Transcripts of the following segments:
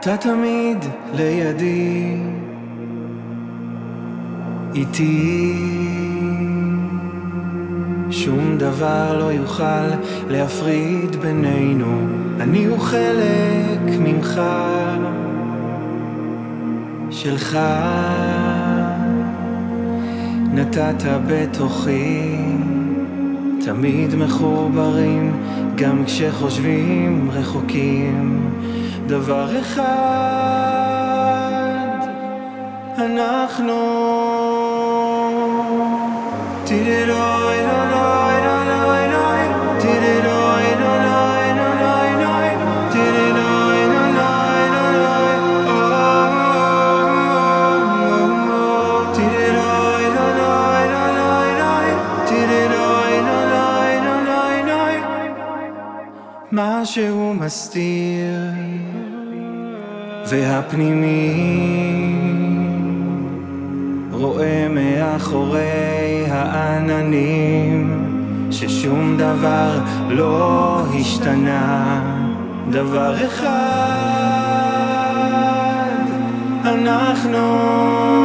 אתה תמיד לידי, איתי. שום דבר לא יוכל להפריד בינינו, אני הוא חלק ממך, שלך. נתת בתוכי, תמיד מחוברים, גם כשחושבים רחוקים. דבר אחד, אנחנו תידדוי משהו מסתיר והפנימי רואה מאחורי העננים ששום דבר לא השתנה. דבר אחד אנחנו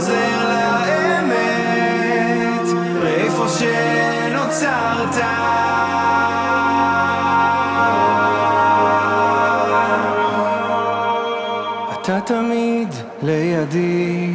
חוזר לאמת לאיפה שנוצרת. אתה תמיד לידי